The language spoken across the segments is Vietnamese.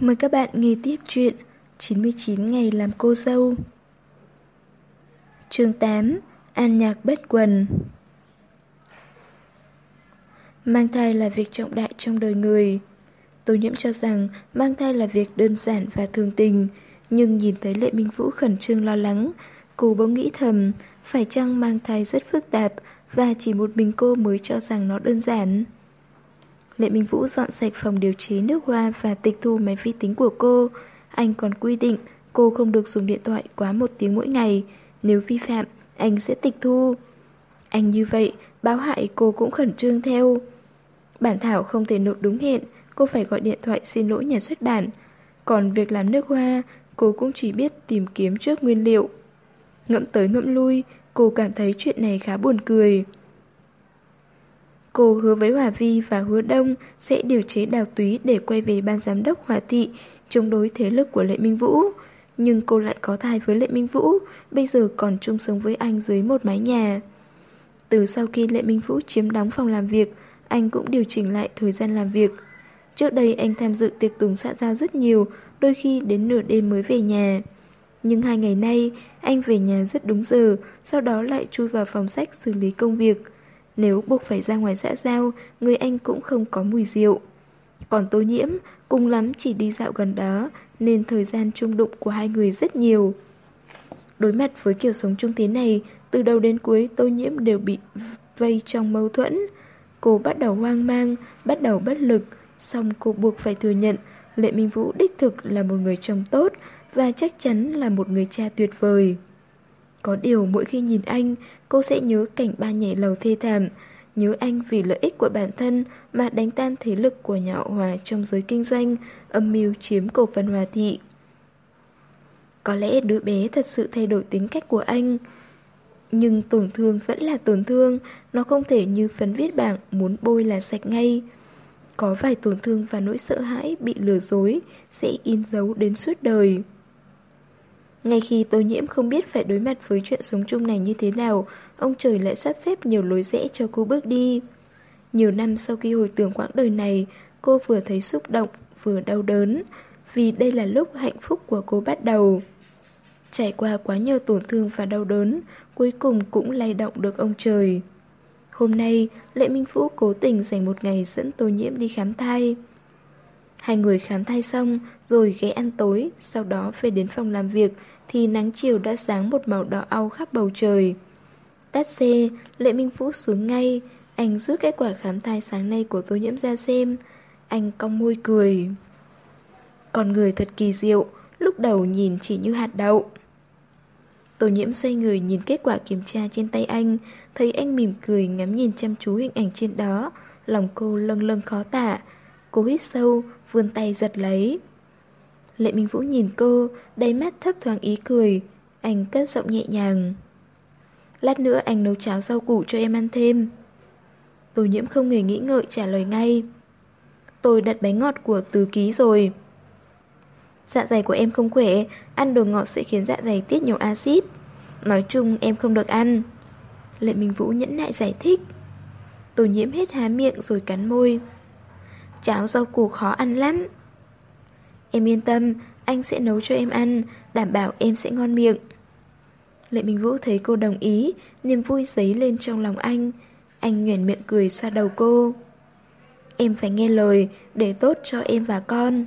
Mời các bạn nghe tiếp chuyện 99 ngày làm cô dâu. Chương 8 An nhạc bất quần. Mang thai là việc trọng đại trong đời người. Tô nhiễm cho rằng mang thai là việc đơn giản và thường tình, Nhưng nhìn thấy Lệ Minh Vũ khẩn trương lo lắng, Cô bỗng nghĩ thầm, Phải chăng mang thai rất phức tạp Và chỉ một mình cô mới cho rằng nó đơn giản. Lệ Minh Vũ dọn sạch phòng điều chế nước hoa và tịch thu máy vi tính của cô. Anh còn quy định cô không được dùng điện thoại quá một tiếng mỗi ngày. Nếu vi phạm, anh sẽ tịch thu. Anh như vậy, báo hại cô cũng khẩn trương theo. Bản thảo không thể nộp đúng hẹn, cô phải gọi điện thoại xin lỗi nhà xuất bản. Còn việc làm nước hoa, cô cũng chỉ biết tìm kiếm trước nguyên liệu. Ngẫm tới ngẫm lui, cô cảm thấy chuyện này khá buồn cười. Cô hứa với Hòa Vi và hứa Đông sẽ điều chế đào túy để quay về ban giám đốc Hòa Thị, chống đối thế lực của Lệ Minh Vũ. Nhưng cô lại có thai với Lệ Minh Vũ, bây giờ còn chung sống với anh dưới một mái nhà. Từ sau khi Lệ Minh Vũ chiếm đóng phòng làm việc, anh cũng điều chỉnh lại thời gian làm việc. Trước đây anh tham dự tiệc tùng xã giao rất nhiều, đôi khi đến nửa đêm mới về nhà. Nhưng hai ngày nay, anh về nhà rất đúng giờ, sau đó lại chui vào phòng sách xử lý công việc. Nếu buộc phải ra ngoài xã giao, người anh cũng không có mùi rượu. Còn tô nhiễm, cùng lắm chỉ đi dạo gần đó, nên thời gian chung đụng của hai người rất nhiều. Đối mặt với kiểu sống chung thế này, từ đầu đến cuối tô nhiễm đều bị vây trong mâu thuẫn. Cô bắt đầu hoang mang, bắt đầu bất lực, xong cô buộc phải thừa nhận Lệ Minh Vũ đích thực là một người chồng tốt và chắc chắn là một người cha tuyệt vời. Có điều mỗi khi nhìn anh, cô sẽ nhớ cảnh ba nhảy lầu thê thảm, nhớ anh vì lợi ích của bản thân mà đánh tan thế lực của nhà hậu Hòa trong giới kinh doanh, âm mưu chiếm cổ phần Hòa thị. Có lẽ đứa bé thật sự thay đổi tính cách của anh. Nhưng tổn thương vẫn là tổn thương, nó không thể như phấn viết bảng muốn bôi là sạch ngay. Có vài tổn thương và nỗi sợ hãi bị lừa dối sẽ in dấu đến suốt đời. Ngay khi tô nhiễm không biết phải đối mặt với chuyện sống chung này như thế nào, ông trời lại sắp xếp nhiều lối rẽ cho cô bước đi. Nhiều năm sau khi hồi tưởng quãng đời này, cô vừa thấy xúc động, vừa đau đớn, vì đây là lúc hạnh phúc của cô bắt đầu. Trải qua quá nhiều tổn thương và đau đớn, cuối cùng cũng lay động được ông trời. Hôm nay, Lệ Minh vũ cố tình dành một ngày dẫn tô nhiễm đi khám thai. Hai người khám thai xong, rồi ghé ăn tối, sau đó về đến phòng làm việc, thì nắng chiều đã sáng một màu đỏ au khắp bầu trời. Tắt xe, Lệ Minh Vũ xuống ngay, anh rút kết quả khám thai sáng nay của tô nhiễm ra xem. Anh cong môi cười. Con người thật kỳ diệu, lúc đầu nhìn chỉ như hạt đậu. Tô nhiễm xoay người nhìn kết quả kiểm tra trên tay anh, thấy anh mỉm cười ngắm nhìn chăm chú hình ảnh trên đó, lòng cô lâng lâng khó tả. Cô hít sâu, vươn tay giật lấy. Lệ Minh Vũ nhìn cô, đầy mắt thấp thoáng ý cười. Anh cất giọng nhẹ nhàng. Lát nữa anh nấu cháo rau củ cho em ăn thêm. Tô nhiễm không hề nghĩ ngợi trả lời ngay. Tôi đặt bánh ngọt của tứ ký rồi. Dạ dày của em không khỏe, ăn đồ ngọt sẽ khiến dạ dày tiết nhiều axit. Nói chung em không được ăn. Lệ Minh Vũ nhẫn nại giải thích. Tô nhiễm hết há miệng rồi cắn môi. Cháo rau củ khó ăn lắm. Em yên tâm, anh sẽ nấu cho em ăn, đảm bảo em sẽ ngon miệng. Lệ Minh Vũ thấy cô đồng ý, niềm vui dấy lên trong lòng anh. Anh nhoẻn miệng cười xoa đầu cô. Em phải nghe lời, để tốt cho em và con.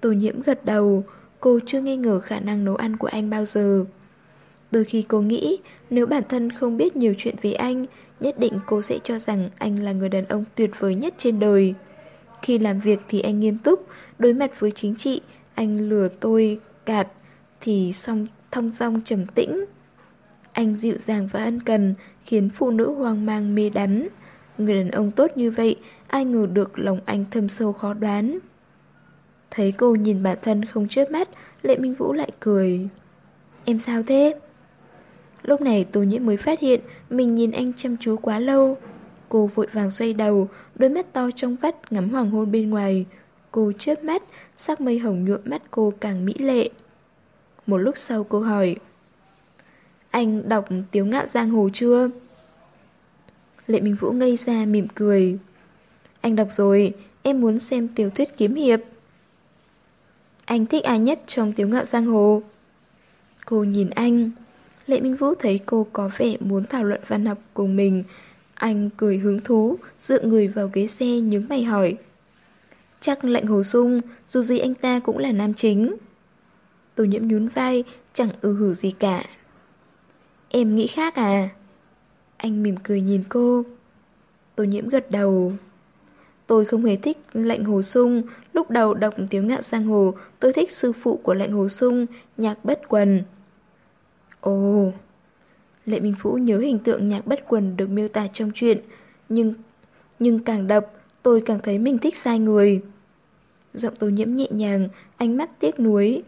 Tô nhiễm gật đầu, cô chưa nghi ngờ khả năng nấu ăn của anh bao giờ. Đôi khi cô nghĩ, nếu bản thân không biết nhiều chuyện về anh, nhất định cô sẽ cho rằng anh là người đàn ông tuyệt vời nhất trên đời. Khi làm việc thì anh nghiêm túc, đối mặt với chính trị, anh lừa tôi, gạt, thì song thong dong trầm tĩnh. Anh dịu dàng và ân cần, khiến phụ nữ hoang mang mê đắm. Người đàn ông tốt như vậy, ai ngờ được lòng anh thâm sâu khó đoán. Thấy cô nhìn bản thân không chớp mắt, Lệ Minh Vũ lại cười. Em sao thế? Lúc này Tô Nhiễm mới phát hiện mình nhìn anh chăm chú quá lâu. Cô vội vàng xoay đầu, đôi mắt to trong vắt ngắm hoàng hôn bên ngoài. Cô chớp mắt, sắc mây hồng nhuộm mắt cô càng mỹ lệ. Một lúc sau cô hỏi Anh đọc Tiếu Ngạo Giang Hồ chưa? Lệ Minh Vũ ngây ra mỉm cười Anh đọc rồi, em muốn xem tiểu thuyết kiếm hiệp Anh thích ai nhất trong tiếu ngạo giang hồ? Cô nhìn anh. Lệ Minh Vũ thấy cô có vẻ muốn thảo luận văn học cùng mình. Anh cười hứng thú, dựa người vào ghế xe nhướng mày hỏi. Chắc lệnh hồ sung, dù gì anh ta cũng là nam chính. Tô nhiễm nhún vai, chẳng ư hử gì cả. Em nghĩ khác à? Anh mỉm cười nhìn cô. Tô nhiễm gật đầu. Tôi không hề thích lệnh hồ sung, lúc đầu đọc tiếng ngạo sang hồ, tôi thích sư phụ của lệnh hồ sung, nhạc bất quần. Ồ, Lệ Minh Phũ nhớ hình tượng nhạc bất quần được miêu tả trong chuyện, nhưng nhưng càng đọc, tôi càng thấy mình thích sai người. Giọng tôi nhiễm nhẹ nhàng, ánh mắt tiếc nuối.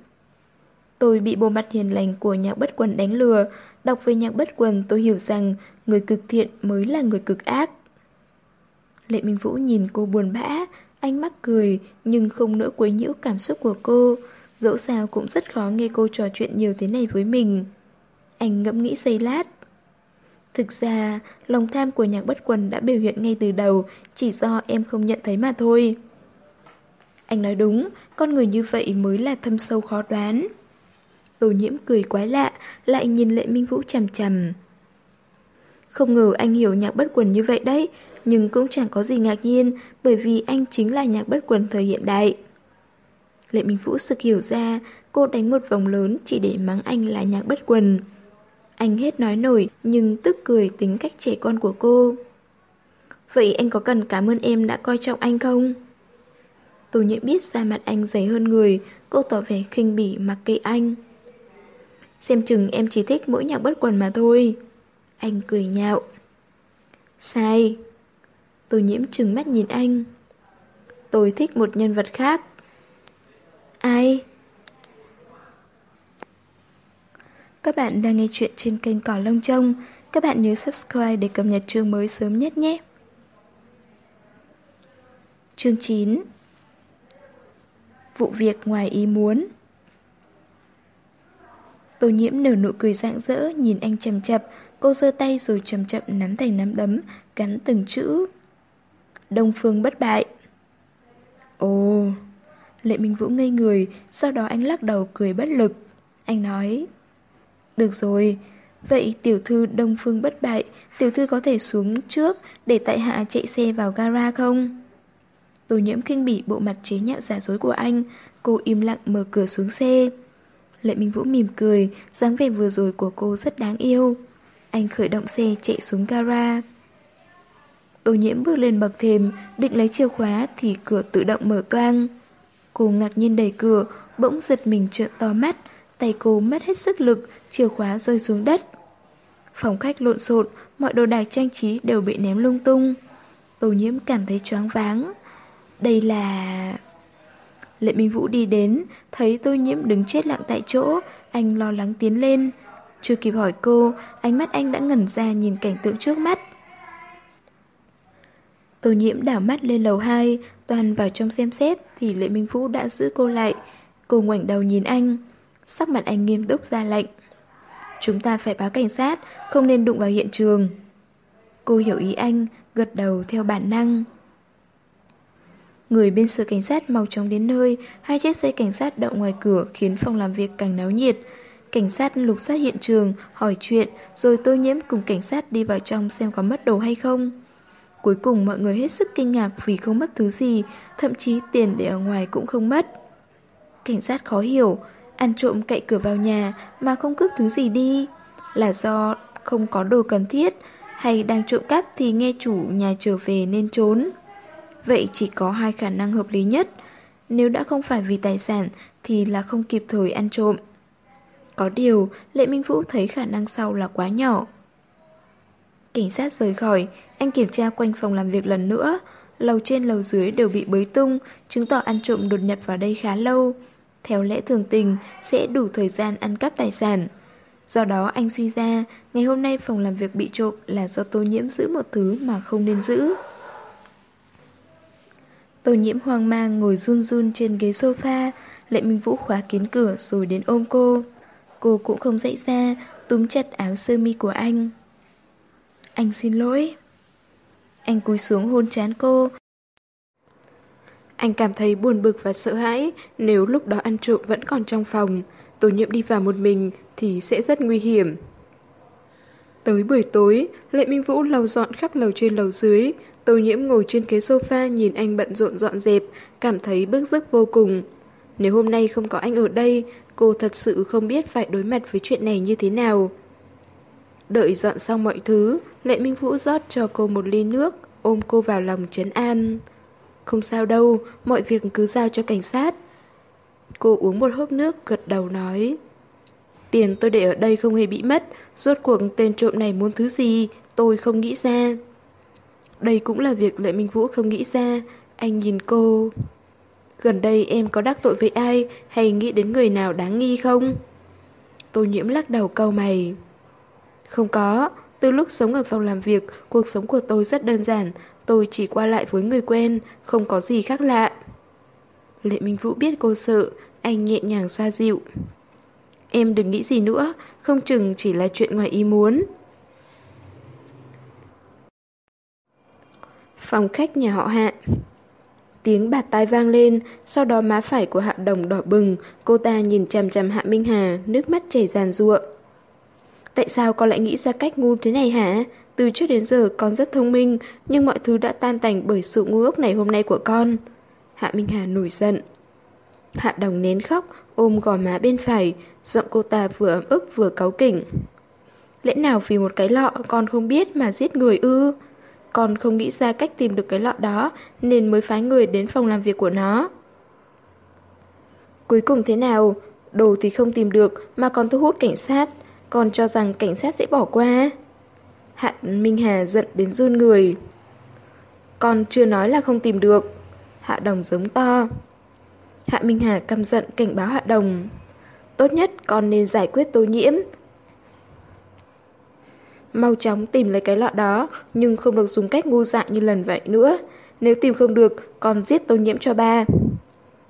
Tôi bị bộ mặt hiền lành của nhạc bất quần đánh lừa, đọc về nhạc bất quần tôi hiểu rằng người cực thiện mới là người cực ác. Lệ Minh Vũ nhìn cô buồn bã, ánh mắt cười nhưng không nỡ quấy nhiễu cảm xúc của cô. Dẫu sao cũng rất khó nghe cô trò chuyện nhiều thế này với mình. Anh ngẫm nghĩ giây lát. Thực ra, lòng tham của nhạc bất quần đã biểu hiện ngay từ đầu, chỉ do em không nhận thấy mà thôi. Anh nói đúng, con người như vậy mới là thâm sâu khó đoán. Tô nhiễm cười quái lạ, lại nhìn lệ minh vũ chằm chằm. Không ngờ anh hiểu nhạc bất quần như vậy đấy, nhưng cũng chẳng có gì ngạc nhiên bởi vì anh chính là nhạc bất quần thời hiện đại. Lệ Minh Vũ sực hiểu ra, cô đánh một vòng lớn chỉ để mắng anh là nhạc bất quần. Anh hết nói nổi nhưng tức cười tính cách trẻ con của cô. Vậy anh có cần cảm ơn em đã coi trọng anh không? Tô nhiễm biết da mặt anh dày hơn người, cô tỏ vẻ khinh bỉ mặc kệ anh. Xem chừng em chỉ thích mỗi nhạc bất quần mà thôi. Anh cười nhạo. Sai. Tô nhiễm trừng mắt nhìn anh. Tôi thích một nhân vật khác. Ai? Các bạn đang nghe chuyện trên kênh Cỏ Lông Trông. Các bạn nhớ subscribe để cập nhật chương mới sớm nhất nhé. Chương 9 Vụ việc ngoài ý muốn. Tô nhiễm nở nụ cười rạng rỡ, nhìn anh chầm chập. Cô giơ tay rồi chầm chậm nắm thành nắm đấm cắn từng chữ. Đông phương bất bại. Ồ, Lệ Minh Vũ ngây người, Sau đó anh lắc đầu cười bất lực. Anh nói được rồi. Vậy tiểu thư Đông Phương bất bại, Tiểu thư có thể xuống trước Để tại hạ chạy xe vào gara không? Tô nhiễm kinh bỉ bộ mặt chế nhạo giả dối của anh, Cô im lặng mở cửa xuống xe. Lệ Minh Vũ mỉm cười, dáng vẻ vừa rồi của cô rất đáng yêu. Anh khởi động xe chạy xuống gara. Tô nhiễm bước lên bậc thềm, Định lấy chìa khóa Thì cửa tự động mở toang. Cô ngạc nhiên đẩy cửa, Bỗng giật mình trợn to mắt. Tay cô mất hết sức lực, Chìa khóa rơi xuống đất. Phòng khách lộn xộn, Mọi đồ đạc trang trí đều bị ném lung tung. Tô nhiễm cảm thấy choáng váng. Đây là... Lệ Minh Vũ đi đến, Thấy tô nhiễm đứng chết lặng tại chỗ, Anh lo lắng tiến lên. Chưa kịp hỏi cô, Ánh mắt anh đã ngẩn ra nhìn cảnh tượng trước mắt. Tô nhiễm đảo mắt lên lầu 2 Toàn vào trong xem xét Thì Lệ Minh Vũ đã giữ cô lại. Cô ngoảnh đầu nhìn anh. Sắc mặt anh nghiêm túc ra lệnh. Chúng ta phải báo cảnh sát, Không nên đụng vào hiện trường. Cô hiểu ý anh, Gật đầu theo bản năng. Người bên sở cảnh sát mau chóng đến nơi, Hai chiếc xe cảnh sát đậu ngoài cửa Khiến phòng làm việc càng náo nhiệt. Cảnh sát lục soát hiện trường, Hỏi chuyện, Rồi tô nhiễm cùng cảnh sát đi vào trong Xem có mất đồ hay không. Cuối cùng mọi người hết sức kinh ngạc Vì không mất thứ gì, Thậm chí tiền để ở ngoài cũng không mất. Cảnh sát khó hiểu Ăn trộm cậy cửa vào nhà Mà không cướp thứ gì đi. Là do không có đồ cần thiết Hay đang trộm cắp thì nghe chủ nhà trở về nên trốn. Vậy chỉ có hai khả năng hợp lý nhất. Nếu đã không phải vì tài sản Thì là không kịp thời ăn trộm. Có điều, Lệ Minh Vũ thấy khả năng sau là quá nhỏ. Cảnh sát rời khỏi, Anh kiểm tra quanh phòng làm việc lần nữa. Lầu trên lầu dưới đều bị bới tung, Chứng tỏ ăn trộm đột nhập vào đây khá lâu. Theo lẽ thường tình Sẽ đủ thời gian ăn cắp tài sản Do đó anh suy ra Ngày hôm nay phòng làm việc bị trộm Là do tô nhiễm giữ một thứ mà không nên giữ Tô nhiễm hoang mang ngồi run run trên ghế sofa, Lệ Minh Vũ khóa kín cửa rồi đến ôm cô. Cô cũng không dậy ra, túm chặt áo sơ mi của anh. Anh xin lỗi. Anh cúi xuống hôn chán cô. Anh cảm thấy buồn bực và sợ hãi nếu lúc đó ăn trộm vẫn còn trong phòng. Tô nhiễm đi vào một mình thì sẽ rất nguy hiểm. Tới buổi tối, Lệ Minh Vũ lau dọn khắp lầu trên lầu dưới. Tô nhiễm ngồi trên ghế sofa nhìn anh bận rộn dọn dẹp, cảm thấy bức rứt vô cùng. Nếu hôm nay không có anh ở đây, cô thật sự không biết phải đối mặt với chuyện này như thế nào. Đợi dọn xong mọi thứ, Lệ Minh Vũ rót cho cô một ly nước, ôm cô vào lòng trấn an. Không sao đâu, mọi việc cứ giao cho cảnh sát. Cô uống một hớp nước, gật đầu nói. Tiền tôi để ở đây không hề bị mất, rốt cuộc tên trộm này muốn thứ gì, tôi không nghĩ ra. Đây cũng là việc Lệ Minh Vũ không nghĩ ra, anh nhìn cô. Gần đây em có đắc tội với ai hay nghĩ đến người nào đáng nghi không? Tô nhiễm lắc đầu câu mày. Không có, từ lúc sống ở phòng làm việc, cuộc sống của tôi rất đơn giản, tôi chỉ qua lại với người quen, không có gì khác lạ. Lệ Minh Vũ biết cô sợ, anh nhẹ nhàng xoa dịu. Em đừng nghĩ gì nữa, không chừng chỉ là chuyện ngoài ý muốn. Phòng khách nhà họ Hạ Tiếng bạt tai vang lên, sau đó má phải của Hạ Đồng đỏ bừng, cô ta nhìn chằm chằm Hạ Minh Hà, nước mắt chảy ràn ruộng. Tại sao con lại nghĩ ra cách ngu thế này hả? Từ trước đến giờ con rất thông minh, nhưng mọi thứ đã tan tành bởi sự ngu ốc này hôm nay của con. Hạ Minh Hà nổi giận. Hạ Đồng nén khóc, ôm gò má bên phải, giọng cô ta vừa ấm ức vừa cáu kỉnh. Lẽ nào vì một cái lọ con không biết mà giết người ư? Con không nghĩ ra cách tìm được cái lọ đó nên mới phái người đến phòng làm việc của nó. Cuối cùng thế nào? Đồ thì không tìm được mà còn thu hút cảnh sát. Con cho rằng cảnh sát sẽ bỏ qua. Hạ Minh Hà giận đến run người. Con chưa nói là không tìm được. Hạ Đồng giống to. Hạ Minh Hà căm giận cảnh báo Hạ Đồng. Tốt nhất con nên giải quyết tô nhiễm. Mau chóng tìm lấy cái lọ đó, nhưng không được dùng cách ngu dại như lần vậy nữa. Nếu tìm không được, con giết tô nhiễm cho ba.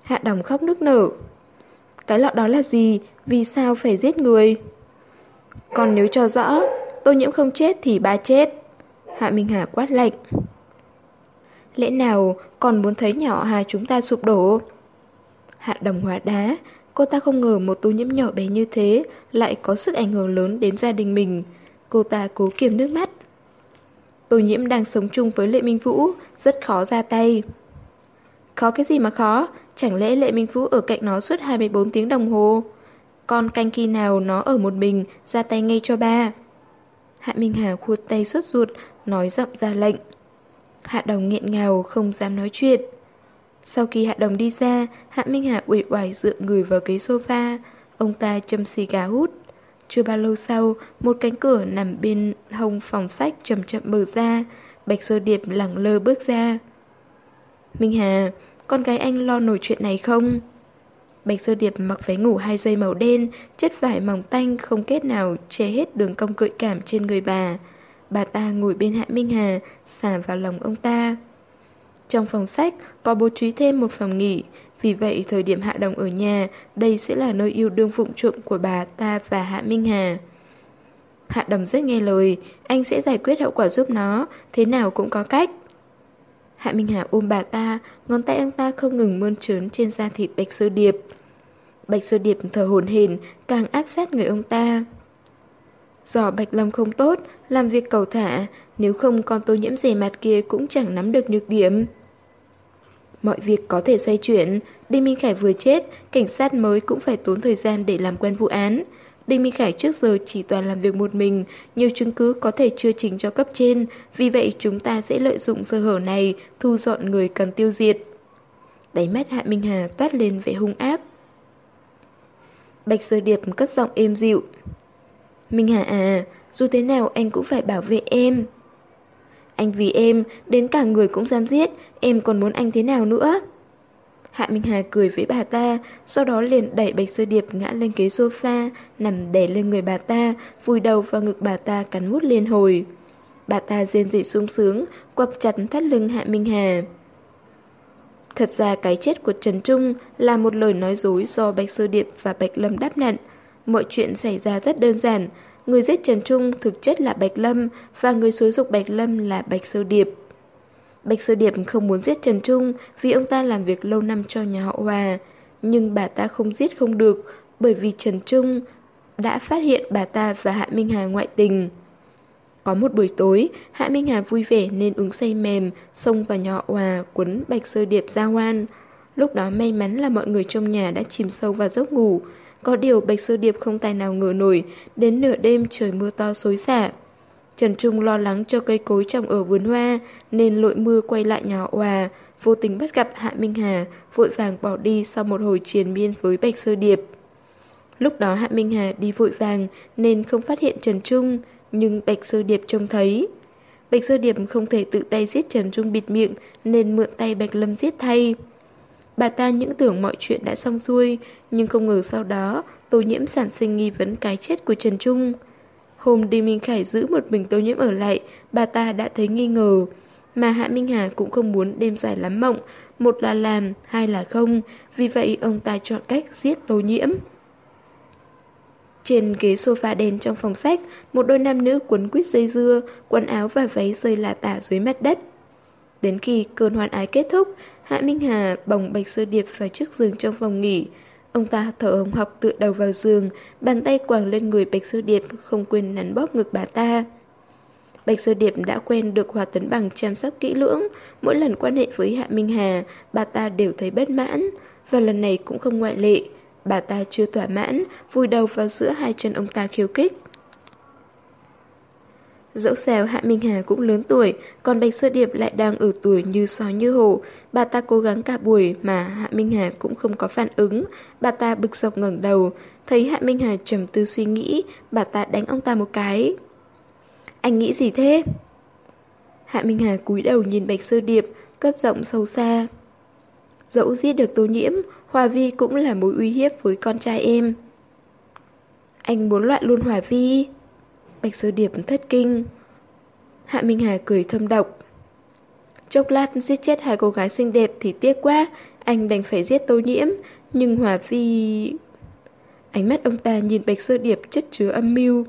Hạ Đồng khóc nức nở. Cái lọ đó là gì? Vì sao phải giết người? Còn nếu cho rõ, tô nhiễm không chết thì ba chết. Hạ Minh Hà quát lạnh. Lẽ nào còn muốn thấy nhỏ Hà chúng ta sụp đổ? Hạ đồng hóa đá, cô ta không ngờ một tô nhiễm nhỏ bé như thế lại có sức ảnh hưởng lớn đến gia đình mình. Cô ta cố kiềm nước mắt. Tô nhiễm đang sống chung với Lệ Minh Vũ, rất khó ra tay. Khó cái gì mà khó, chẳng lẽ Lệ Minh Vũ ở cạnh nó suốt 24 tiếng đồng hồ? Con canh khi nào nó ở một mình, ra tay ngay cho ba. Hạ Minh Hà khua tay suốt ruột, nói giọng ra lệnh. Hạ Đồng nghẹn ngào, không dám nói chuyện. Sau khi Hạ Đồng đi ra, Hạ Minh Hà uể oải dựa người vào ghế sofa, ông ta châm xì gà hút. Chưa bao lâu sau, một cánh cửa nằm bên hông phòng sách chậm chậm mở ra, Bạch Sơ Điệp lẳng lơ bước ra. Minh Hà, con gái anh lo nổi chuyện này không? Bạch Sơ Điệp mặc váy ngủ hai dây màu đen, chất vải mỏng tanh không kết nào che hết đường cong gợi cảm trên người bà. Bà ta ngồi bên Hạ Minh Hà, xả vào lòng ông ta. Trong phòng sách có bố trí thêm một phòng nghỉ, vì vậy thời điểm Hạ Đồng ở nhà, đây sẽ là nơi yêu đương phụng trộm của bà ta và Hạ Minh Hà. Hạ Đồng rất nghe lời, anh sẽ giải quyết hậu quả giúp nó, thế nào cũng có cách. Hạ Minh Hà ôm bà ta, ngón tay ông ta không ngừng mơn trớn trên da thịt Bạch Sơ Điệp. Bạch Sơ Điệp thở hồn hển, càng áp sát người ông ta. Giò Bạch Lâm không tốt, làm việc cầu thả, nếu không con tô nhiễm rẻ mặt kia cũng chẳng nắm được nhược điểm. Mọi việc có thể xoay chuyển, Đinh Minh Khải vừa chết, cảnh sát mới cũng phải tốn thời gian để làm quen vụ án. Đinh Minh Khải trước giờ chỉ toàn làm việc một mình, nhiều chứng cứ có thể chưa trình cho cấp trên, vì vậy chúng ta sẽ lợi dụng sơ hở này, thu dọn người cần tiêu diệt. Đáy mắt Hạ Minh Hà toát lên vẻ hung ác. Bạch Sơ Điệp cất giọng êm dịu. Minh Hà à, dù thế nào anh cũng phải bảo vệ em. Anh vì em, đến cả người cũng dám giết, em còn muốn anh thế nào nữa? Hạ Minh Hà cười với bà ta, sau đó liền đẩy Bạch Sơ Điệp ngã lên ghế sofa, nằm đè lên người bà ta, vùi đầu vào ngực bà ta cắn mút liên hồi. Bà ta rên rỉ sung sướng, quặp chặt thắt lưng Hạ Minh Hà. Thật ra cái chết của Trần Trung là một lời nói dối do Bạch Sơ Điệp và Bạch Lâm đáp nhận. Mọi chuyện xảy ra rất đơn giản. Người giết Trần Trung thực chất là Bạch Lâm và người xúi dục Bạch Lâm là Bạch Sơ Điệp. Bạch Sơ Điệp không muốn giết Trần Trung vì ông ta làm việc lâu năm cho nhà họ Hòa. Nhưng bà ta không giết không được bởi vì Trần Trung đã phát hiện bà ta và Hạ Minh Hà ngoại tình. Có một buổi tối, Hạ Minh Hà vui vẻ nên uống say mềm, xông vào nhà họ Hòa quấn Bạch Sơ Điệp ra hoan. Lúc đó may mắn là mọi người trong nhà đã chìm sâu vào giấc ngủ. Có điều Bạch Sơ Điệp không tài nào ngờ nổi, đến nửa đêm trời mưa to xối xả. Trần Trung lo lắng cho cây cối trồng ở vườn hoa, nên lội mưa quay lại nhà họ Hòa, vô tình bắt gặp Hạ Minh Hà, vội vàng bỏ đi sau một hồi triền miên với Bạch Sơ Điệp. Lúc đó Hạ Minh Hà đi vội vàng nên không phát hiện Trần Trung, nhưng Bạch Sơ Điệp trông thấy. Bạch Sơ Điệp không thể tự tay giết Trần Trung bịt miệng nên mượn tay Bạch Lâm giết thay. Bà ta những tưởng mọi chuyện đã xong xuôi, nhưng không ngờ sau đó Tô Nhiễm sản sinh nghi vấn cái chết của Trần Trung. Hôm đi Minh Khải giữ một mình Tô Nhiễm ở lại, bà ta đã thấy nghi ngờ. Mà Hạ Minh Hà cũng không muốn đêm dài lắm mộng, một là làm, hai là không, vì vậy ông ta chọn cách giết Tô Nhiễm. Trên ghế sofa đen trong phòng sách, một đôi nam nữ quấn quýt dây dưa, quần áo và váy rơi lả tả dưới mặt đất. Đến khi cơn hoan ái kết thúc, Hạ Minh Hà bồng Bạch Sơ Điệp vào trước giường trong phòng nghỉ. Ông ta thở hồng học tựa đầu vào giường, bàn tay quàng lên người Bạch Sơ Điệp, không quên nắn bóp ngực bà ta. Bạch Sơ Điệp đã quen được Hòa Tấn Bằng chăm sóc kỹ lưỡng, mỗi lần quan hệ với Hạ Minh Hà, bà ta đều thấy bất mãn, và lần này cũng không ngoại lệ. Bà ta chưa thỏa mãn, vùi đầu vào giữa hai chân ông ta khiêu khích. Dẫu sao Hạ Minh Hà cũng lớn tuổi, còn Bạch Sơ Điệp lại đang ở tuổi như sói như hổ. Bà ta cố gắng cả buổi mà Hạ Minh Hà cũng không có phản ứng. Bà ta bực dọc ngẩng đầu, thấy Hạ Minh Hà trầm tư suy nghĩ, bà ta đánh ông ta một cái. Anh nghĩ gì thế? Hạ Minh Hà cúi đầu nhìn Bạch Sơ Điệp, cất giọng sâu xa. Dẫu giết được tô nhiễm, Hòa Vi cũng là mối uy hiếp với con trai em. Anh muốn loại luôn Hòa Vi. Bạch Sơ Điệp thất kinh. Hạ Minh Hà cười thâm độc. Chốc lát giết chết hai cô gái xinh đẹp thì tiếc quá, anh đành phải giết tô nhiễm, nhưng Hòa phi Ánh mắt ông ta nhìn Bạch Sơ Điệp chất chứa âm mưu.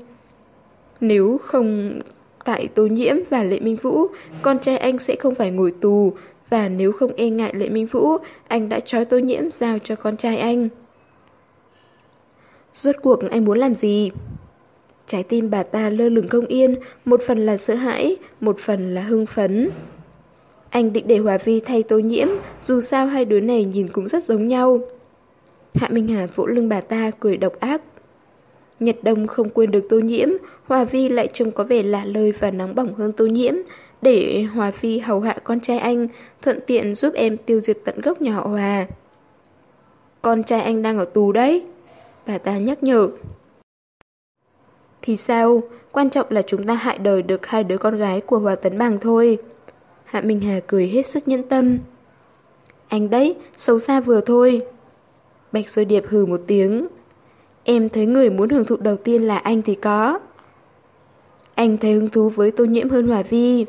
Nếu không tại Tô Nhiễm và Lệ Minh Vũ, con trai anh sẽ không phải ngồi tù, và nếu không e ngại Lệ Minh Vũ, anh đã trói Tô Nhiễm giao cho con trai anh. Rốt cuộc anh muốn làm gì? Trái tim bà ta lơ lửng không yên, một phần là sợ hãi, một phần là hưng phấn. Anh định để Hòa Vi thay Tô Nhiễm, dù sao hai đứa này nhìn cũng rất giống nhau. Hạ Minh Hà vỗ lưng bà ta cười độc ác. Nhật Đông không quên được Tô Nhiễm, Hòa Vi lại trông có vẻ lạ lời và nóng bỏng hơn Tô Nhiễm, để Hòa Vi hầu hạ con trai anh, thuận tiện giúp em tiêu diệt tận gốc nhà họ Hòa. Con trai anh đang ở tù đấy, bà ta nhắc nhở. Thì sao, quan trọng là chúng ta hại đời được hai đứa con gái của Hòa Tấn Bằng thôi. Hạ Minh Hà cười hết sức nhẫn tâm. Anh đấy, xấu xa vừa thôi. Bạch Sơ Điệp hừ một tiếng. Em thấy người muốn hưởng thụ đầu tiên là anh thì có. Anh thấy hứng thú với tô nhiễm hơn Hòa Vi.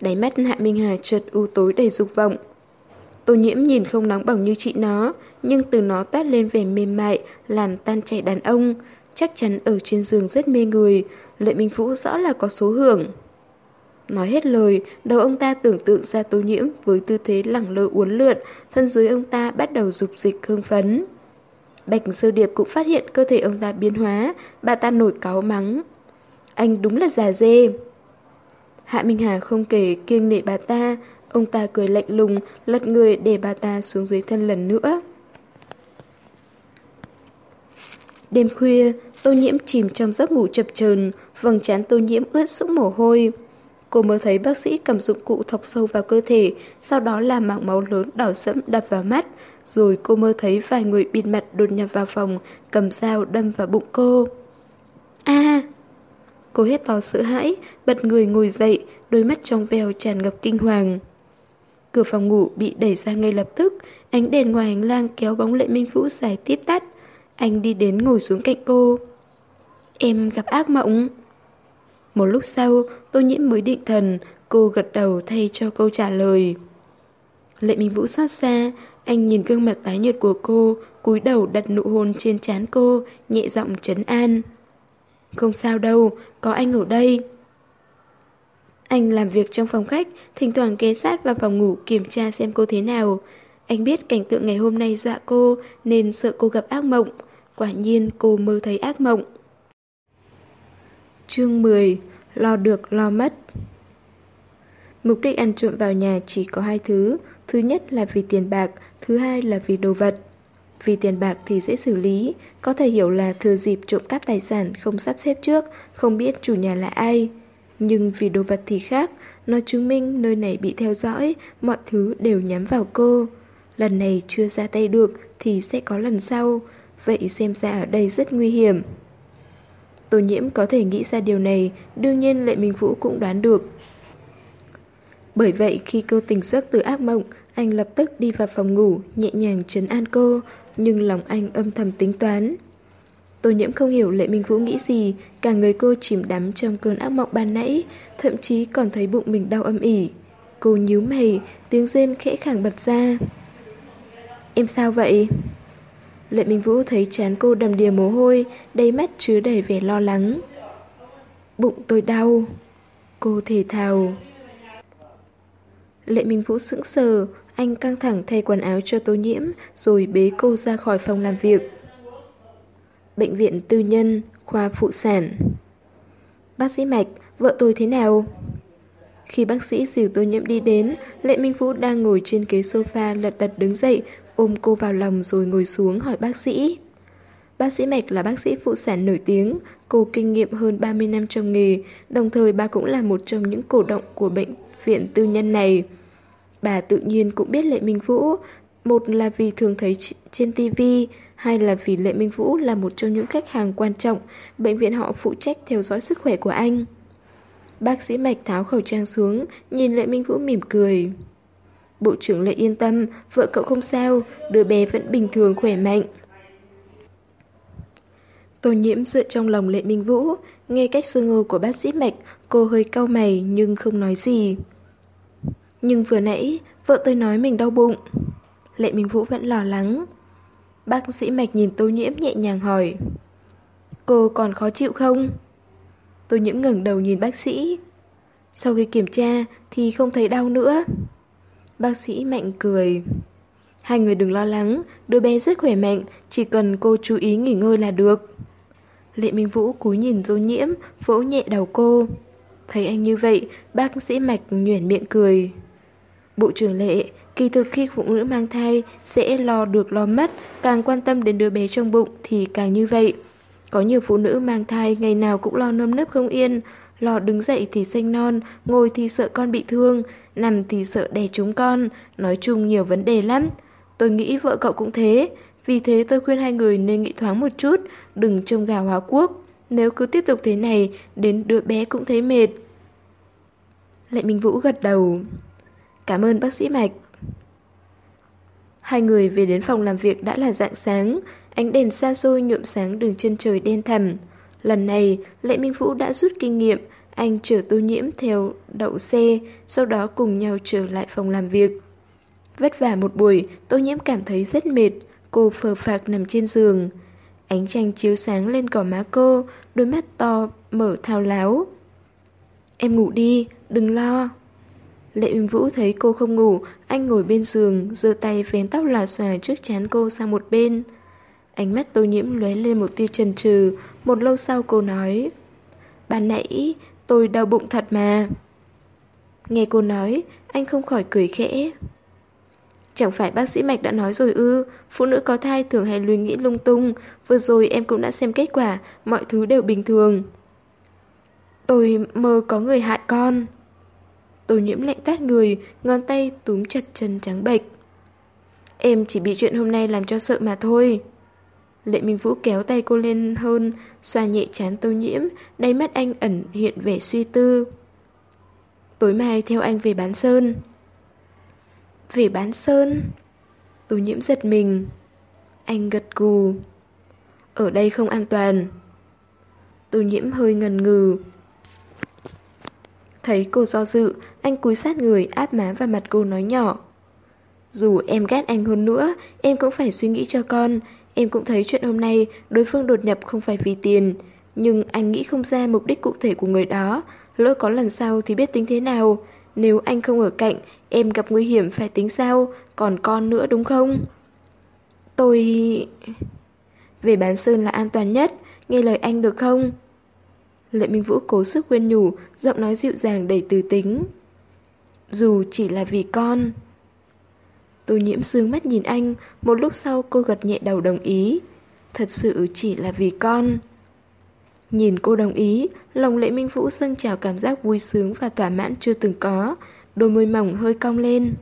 Đáy mắt Hạ Minh Hà chợt u tối đầy dục vọng. Tô nhiễm nhìn không nóng bỏng như chị nó, nhưng từ nó toát lên vẻ mềm mại, làm tan chảy đàn ông. Chắc chắn ở trên giường rất mê người, Lệ Minh Vũ rõ là có số hưởng. Nói hết lời, đầu ông ta tưởng tượng ra tô nhiễm với tư thế lẳng lơ uốn lượn, thân dưới ông ta bắt đầu dục dịch hương phấn. Bạch Sơ Điệp cũng phát hiện cơ thể ông ta biến hóa, bà ta nổi cáu mắng. Anh đúng là già dê. Hạ Minh Hà không kể kiêng nệ bà ta, ông ta cười lạnh lùng, lật người để bà ta xuống dưới thân lần nữa. Đêm khuya, tô nhiễm chìm trong giấc ngủ chập chờn, vầng trán tô nhiễm ướt sũng mồ hôi. Cô mới thấy bác sĩ cầm dụng cụ thọc sâu vào cơ thể, sau đó là mảng máu lớn đỏ sẫm đập vào mắt, rồi cô mơ thấy vài người bịt mặt đột nhập vào phòng, cầm dao đâm vào bụng cô. A! Cô hét to sợ hãi, bật người ngồi dậy, đôi mắt trong veo tràn ngập kinh hoàng. Cửa phòng ngủ bị đẩy ra ngay lập tức, ánh đèn ngoài hành lang kéo bóng lệ minh vũ dài tiếp tắt. Anh đi đến ngồi xuống cạnh cô. Em gặp ác mộng. Một lúc sau, tô nhiễm mới định thần, cô gật đầu thay cho câu trả lời. Lệ Minh Vũ xót xa, anh nhìn gương mặt tái nhợt của cô, cúi đầu đặt nụ hôn trên trán cô, nhẹ giọng trấn an. Không sao đâu, có anh ở đây. Anh làm việc trong phòng khách, thỉnh thoảng ghé sát vào phòng ngủ kiểm tra xem cô thế nào. Anh biết cảnh tượng ngày hôm nay dọa cô nên sợ cô gặp ác mộng. Quả nhiên cô mơ thấy ác mộng. Chương 10 Lo được, lo mất. Mục đích ăn trộm vào nhà chỉ có hai thứ. Thứ nhất là vì tiền bạc, Thứ hai là vì đồ vật. Vì tiền bạc thì dễ xử lý. Có thể hiểu là thừa dịp trộm cắp tài sản Không sắp xếp trước, Không biết chủ nhà là ai. Nhưng vì đồ vật thì khác. Nó chứng minh nơi này bị theo dõi, Mọi thứ đều nhắm vào cô. Lần này chưa ra tay được Thì sẽ có lần sau. Vậy xem ra ở đây rất nguy hiểm. Tô nhiễm có thể nghĩ ra điều này, Đương nhiên Lệ Minh Vũ cũng đoán được. Bởi vậy khi cô tỉnh giấc từ ác mộng, Anh lập tức đi vào phòng ngủ, Nhẹ nhàng trấn an cô, Nhưng lòng anh âm thầm tính toán. Tô nhiễm không hiểu Lệ Minh Vũ nghĩ gì, Cả người cô chìm đắm trong cơn ác mộng ban nãy, Thậm chí còn thấy bụng mình đau âm ỉ. Cô nhíu mày, Tiếng rên khẽ khàng bật ra. Em sao vậy? Lệ Minh Vũ thấy chán cô đầm đìa mồ hôi, đầy mắt chứa đầy vẻ lo lắng. Bụng tôi đau. Cô thề thào. Lệ Minh Vũ sững sờ, anh căng thẳng thay quần áo cho tô nhiễm, rồi bế cô ra khỏi phòng làm việc. Bệnh viện tư nhân, khoa phụ sản. Bác sĩ Mạch, vợ tôi thế nào? Khi bác sĩ dìu tô nhiễm đi đến, Lệ Minh Vũ đang ngồi trên ghế sofa lật đật đứng dậy, ôm cô vào lòng rồi ngồi xuống hỏi bác sĩ. Bác sĩ Mạch là bác sĩ phụ sản nổi tiếng, cô kinh nghiệm hơn 30 năm trong nghề, đồng thời bà cũng là một trong những cổ động của bệnh viện tư nhân này. Bà tự nhiên cũng biết Lệ Minh Vũ, một là vì thường thấy trên TV, hai là vì Lệ Minh Vũ là một trong những khách hàng quan trọng, bệnh viện họ phụ trách theo dõi sức khỏe của anh. Bác sĩ Mạch tháo khẩu trang xuống, nhìn Lệ Minh Vũ mỉm cười. Bộ trưởng Lệ yên tâm, vợ cậu không sao, đứa bé vẫn bình thường khỏe mạnh. Tô nhiễm dựa trong lòng Lệ Minh Vũ, nghe cách xương hô của bác sĩ Mạch, cô hơi cau mày nhưng không nói gì. Nhưng vừa nãy, vợ tôi nói mình đau bụng. Lệ Minh Vũ vẫn lo lắng. Bác sĩ Mạch nhìn Tô nhiễm nhẹ nhàng hỏi. Cô còn khó chịu không? Tô nhiễm ngẩng đầu nhìn bác sĩ. Sau khi kiểm tra thì không thấy đau nữa. Bác sĩ Mạnh cười. Hai người đừng lo lắng, đứa bé rất khỏe mạnh, chỉ cần cô chú ý nghỉ ngơi là được. Lệ Minh Vũ cúi nhìn Tô Nhiễm, vỗ nhẹ đầu cô. Thấy anh như vậy, bác sĩ Mạch nhuyễn miệng cười. Bộ trưởng Lệ, kỳ thực khi phụ nữ mang thai sẽ lo được lo mất, càng quan tâm đến đứa bé trong bụng thì càng như vậy. Có nhiều phụ nữ mang thai ngày nào cũng lo nơm nớp không yên, lo đứng dậy thì sinh non, ngồi thì sợ con bị thương, nằm thì sợ đè chúng con, nói chung nhiều vấn đề lắm. Tôi nghĩ vợ cậu cũng thế, vì thế tôi khuyên hai người nên nghĩ thoáng một chút, đừng trông gà hóa quốc. Nếu cứ tiếp tục thế này, đến đứa bé cũng thấy mệt. Lệ Minh Vũ gật đầu. Cảm ơn bác sĩ Mạch. Hai người về đến phòng làm việc đã là dạng sáng, ánh đèn xa xôi nhuộm sáng đường chân trời đen thẳm. Lần này, Lệ Minh Vũ đã rút kinh nghiệm, anh chở tô nhiễm theo đậu xe, sau đó cùng nhau trở lại phòng làm việc. Vất vả một buổi, tô nhiễm cảm thấy rất mệt, cô phờ phạc nằm trên giường. Ánh trăng chiếu sáng lên cỏ má cô, đôi mắt to, mở thao láo. Em ngủ đi, đừng lo. Lệ Minh Vũ thấy cô không ngủ, anh ngồi bên giường, giơ tay vén tóc là xòa trước chán cô sang một bên. Ánh mắt tô nhiễm lóe lên một tia trần trừ, một lâu sau cô nói Ban nãy tôi đau bụng thật mà. Nghe cô nói, anh không khỏi cười khẽ. Chẳng phải bác sĩ Mạch đã nói rồi ư? Phụ nữ có thai thường hay lùi nghĩ lung tung. Vừa rồi em cũng đã xem kết quả Mọi thứ đều bình thường. Tôi mơ có người hại con. Tôi nhiễm lạnh tát người Ngón tay túm chặt chân trắng bệch Em chỉ bị chuyện hôm nay làm cho sợ mà thôi. Lệ Minh Vũ kéo tay cô lên hơn, xoa nhẹ chán tô nhiễm, đáy mắt anh ẩn hiện vẻ suy tư. Tối mai theo anh về bán sơn. Về bán sơn? Tô nhiễm giật mình. Anh gật gù. Ở đây không an toàn. Tô nhiễm hơi ngần ngừ. Thấy cô do dự, anh cúi sát người áp má vào mặt cô nói nhỏ. Dù em ghét anh hơn nữa, em cũng phải suy nghĩ cho con, Em cũng thấy chuyện hôm nay đối phương đột nhập không phải vì tiền, nhưng anh nghĩ không ra mục đích cụ thể của người đó, Lỡ có lần sau thì biết tính thế nào. Nếu anh không ở cạnh Em gặp nguy hiểm phải tính sao? Còn con nữa đúng không? Tôi... Về bán sơn là an toàn nhất. Nghe lời anh được không? Lệ Minh Vũ cố sức khuyên nhủ Giọng nói dịu dàng đầy từ tính. Dù chỉ là vì con. Tô nhiễm sương mắt nhìn anh, Một lúc sau cô gật nhẹ đầu đồng ý. Thật sự chỉ là vì con. Nhìn cô đồng ý, Lòng lệ minh vũ dâng trào cảm giác vui sướng Và thỏa mãn chưa từng có, Đôi môi mỏng hơi cong lên.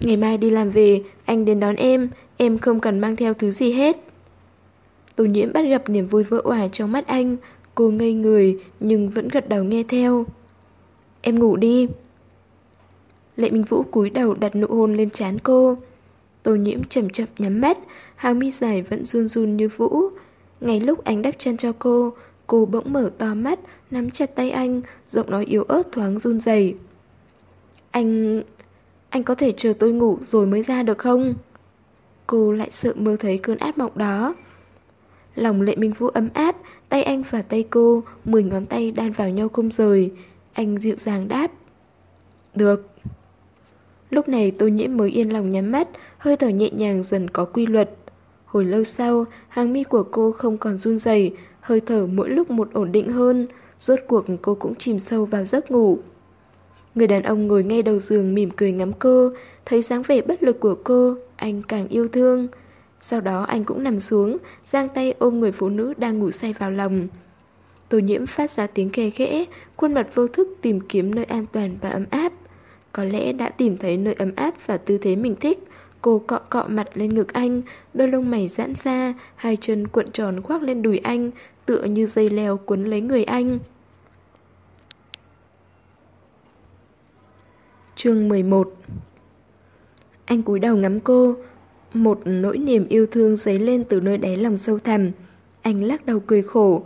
Ngày mai đi làm về, Anh đến đón em Em không cần mang theo thứ gì hết. Tô nhiễm bắt gặp niềm vui vỡ òa trong mắt anh, Cô ngây người Nhưng vẫn gật đầu nghe theo. Em ngủ đi. Lệ Minh Vũ cúi đầu đặt nụ hôn lên trán cô. Tô nhiễm chậm chậm nhắm mắt, hàng mi dài vẫn run run như vũ. Ngay lúc anh đắp chân cho cô, cô bỗng mở to mắt, nắm chặt tay anh, giọng nói yếu ớt thoáng run rẩy. Anh... anh có thể chờ tôi ngủ rồi mới ra được không? Cô lại sợ mơ thấy cơn ác mộng đó. Lòng lệ minh vũ ấm áp, tay anh và tay cô, mười ngón tay đan vào nhau không rời. Anh dịu dàng đáp. Được. Lúc này tô nhiễm mới yên lòng nhắm mắt, hơi thở nhẹ nhàng dần có quy luật. Hồi lâu sau, hàng mi của cô không còn run rẩy, hơi thở mỗi lúc một ổn định hơn, rốt cuộc cô cũng chìm sâu vào giấc ngủ. Người đàn ông ngồi ngay đầu giường mỉm cười ngắm cô, thấy dáng vẻ bất lực của cô, anh càng yêu thương. Sau đó anh cũng nằm xuống, giang tay ôm người phụ nữ đang ngủ say vào lòng. Tô nhiễm phát ra tiếng khe khẽ, khuôn mặt vô thức tìm kiếm nơi an toàn và ấm áp. Có lẽ đã tìm thấy nơi ấm áp và tư thế mình thích. Cô cọ cọ mặt lên ngực anh Đôi lông mày giãn ra Hai chân cuộn tròn khoác lên đùi anh Tựa như dây leo quấn lấy người anh. Chương 11 Anh cúi đầu ngắm cô Một nỗi niềm yêu thương dấy lên từ nơi đáy lòng sâu thẳm. Anh lắc đầu cười khổ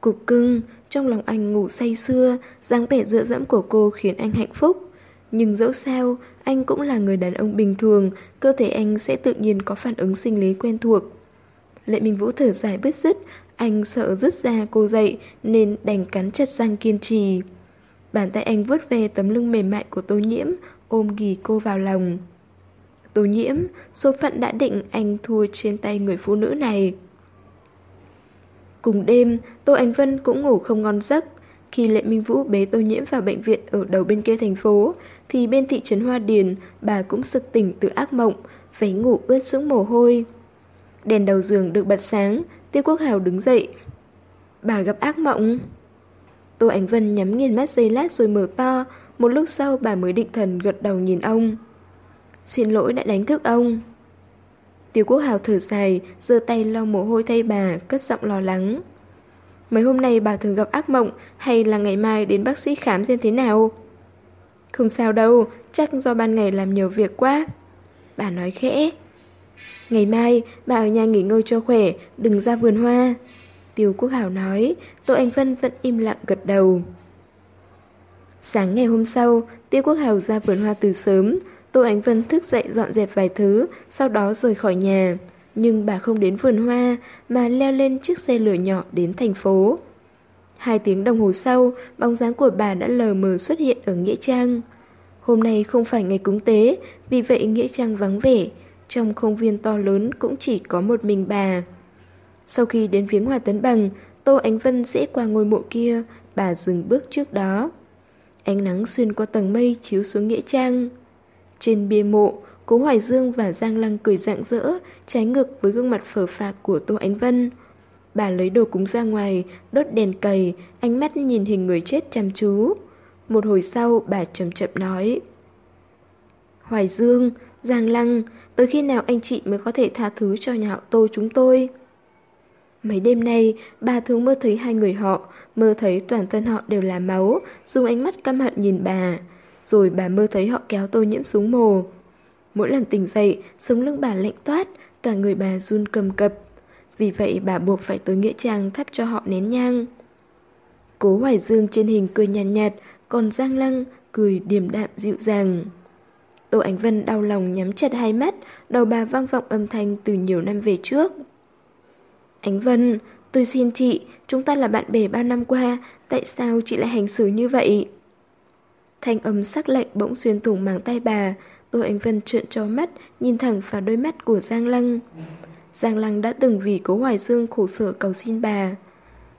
Cục cưng, trong lòng anh ngủ say sưa dáng vẻ dựa dẫm của cô khiến anh hạnh phúc nhưng dẫu sao, anh cũng là người đàn ông bình thường, cơ thể anh sẽ tự nhiên có phản ứng sinh lý quen thuộc. Lệ Minh Vũ thở dài bứt rứt, anh sợ rứt ra cô dậy nên đành cắn chặt răng kiên trì. Bàn tay anh vuốt về tấm lưng mềm mại của Tô Nhiễm, ôm ghì cô vào lòng. Tô Nhiễm, số phận đã định anh thua trên tay người phụ nữ này. Cùng đêm, Tô Ánh Vân cũng ngủ không ngon giấc. Khi Lệ Minh Vũ bế Tô Nhiễm vào bệnh viện ở đầu bên kia thành phố, thì bên thị trấn Hoa Điền, bà cũng sực tỉnh từ ác mộng, váy ngủ ướt sũng mồ hôi. Đèn đầu giường được bật sáng, Tiêu Quốc Hào đứng dậy. Bà gặp ác mộng. Tô Ánh Vân nhắm nghiền mắt giây lát rồi mở to, một lúc sau bà mới định thần gật đầu nhìn ông. Xin lỗi đã đánh thức ông. Tiêu Quốc Hào thở dài, giơ tay lau mồ hôi thay bà, cất giọng lo lắng. Mấy hôm nay bà thường gặp ác mộng hay là ngày mai đến bác sĩ khám xem thế nào? Không sao đâu, chắc do ban ngày làm nhiều việc quá. Bà nói khẽ. Ngày mai, bà ở nhà nghỉ ngơi cho khỏe, đừng ra vườn hoa. Tiêu Quốc Hảo nói, Tô Anh Vân vẫn im lặng gật đầu. Sáng ngày hôm sau, Tiêu Quốc Hảo ra vườn hoa từ sớm. Tô Ánh Vân thức dậy dọn dẹp vài thứ, sau đó rời khỏi nhà. Nhưng bà không đến vườn hoa, mà leo lên chiếc xe lửa nhỏ đến thành phố. Hai tiếng đồng hồ sau, bóng dáng của bà đã lờ mờ xuất hiện ở Nghĩa Trang. Hôm nay không phải ngày cúng tế, vì vậy Nghĩa Trang vắng vẻ. Trong không viên to lớn cũng chỉ có một mình bà. Sau khi đến viếng Hòa Tấn Bằng, Tô Ánh Vân sẽ qua ngôi mộ kia, bà dừng bước trước đó. Ánh nắng xuyên qua tầng mây chiếu xuống Nghĩa Trang. Trên bia mộ, Cố Hoài Dương và Giang Lăng cười rạng rỡ, trái ngược với gương mặt phở phạc của Tô Ánh Vân. Bà lấy đồ cúng ra ngoài, đốt đèn cầy, ánh mắt nhìn hình người chết chăm chú. Một hồi sau bà chậm chậm nói Hoài Dương, Giang Lăng, tới khi nào anh chị mới có thể tha thứ cho nhà họ Tô chúng tôi? Mấy đêm nay, bà thường mơ thấy hai người họ, mơ thấy toàn thân họ đều là máu, dùng ánh mắt căm hận nhìn bà. Rồi bà mơ thấy họ kéo tôi nhiễm xuống mồ. Mỗi lần tỉnh dậy, sống lưng bà lạnh toát, cả người bà run cầm cập. Vì vậy bà buộc phải tới Nghĩa Trang thắp cho họ nén nhang. Cố Hoài Dương trên hình cười nhàn nhạt, nhạt, còn Giang Lăng cười điềm đạm dịu dàng. Tô Ánh Vân đau lòng nhắm chặt hai mắt, đầu bà vang vọng âm thanh từ nhiều năm về trước. Ánh Vân, Tôi xin chị, chúng ta là bạn bè bao năm qua, tại sao chị lại hành xử như vậy? Thanh âm sắc lạnh bỗng xuyên thủng màng tay bà, Tô Ánh Vân trợn tròn mắt, nhìn thẳng vào đôi mắt của Giang Lăng. Giang Lăng đã từng vì cố hoài dương khổ sở cầu xin bà.